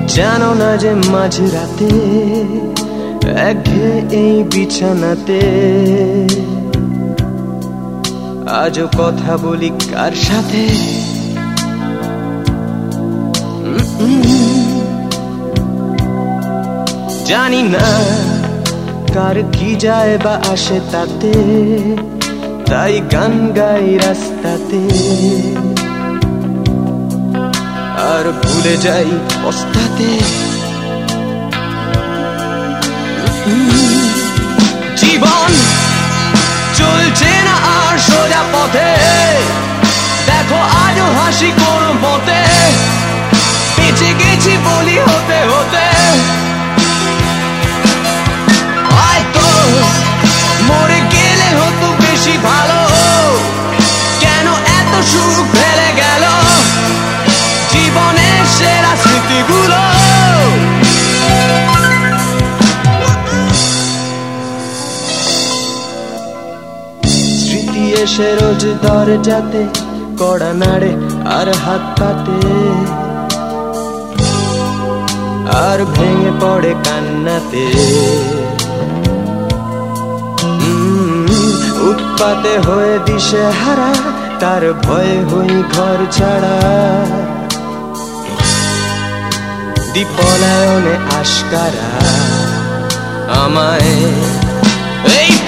জানো না যে মাঝ রাতে একঘে এই বিছানাতে আজও কথা বলি কার সাথে? জানি না কার কি যায় বা আসে তাতে, তাই গান গাই রাস্তাতে। আর ভুলে যাই অস্তাতে জীবন চলছে না আর সোজা পথে। দেখো আজও হাসি কোন মতে বেঁচে গেছি বলি এসে রোজ দরজাতে কড়া নাড়ে আর হাত পাতে। আর ভেঙে পড়ে কান্নাতে। উৎপাতে হয়ে দিশে হারা, তার ভয়ে হই ঘর ছাড়া। দীপলায়নে আশকারা আমায়। এই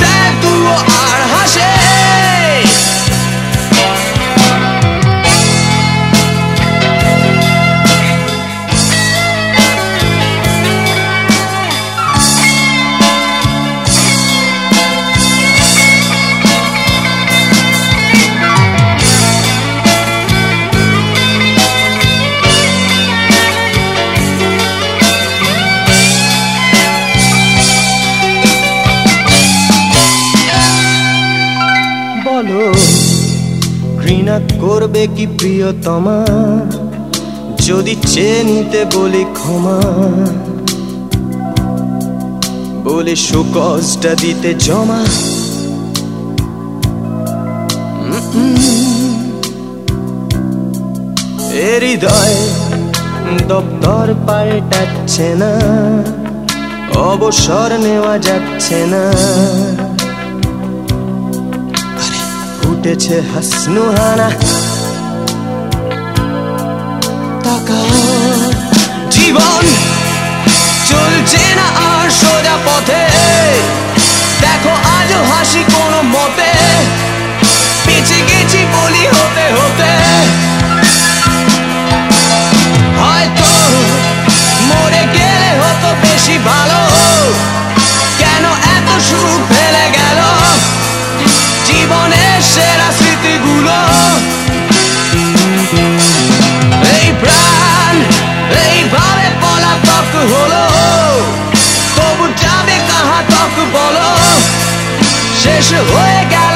te tuvo বলো ঘৃণা করবে কি প্রিয়তমা? যদি চেয়ে নিতে বলি ক্ষমা। বলে সুকজটা দিতে জমা। হৃদয় দপ্তর পাল্টাচ্ছে না, অবসর নেওয়া যাচ্ছে না। ফুটেছে হাসনুহানা। তাকা জীবন চলছে না আর সোজা পথে। 这是我也该。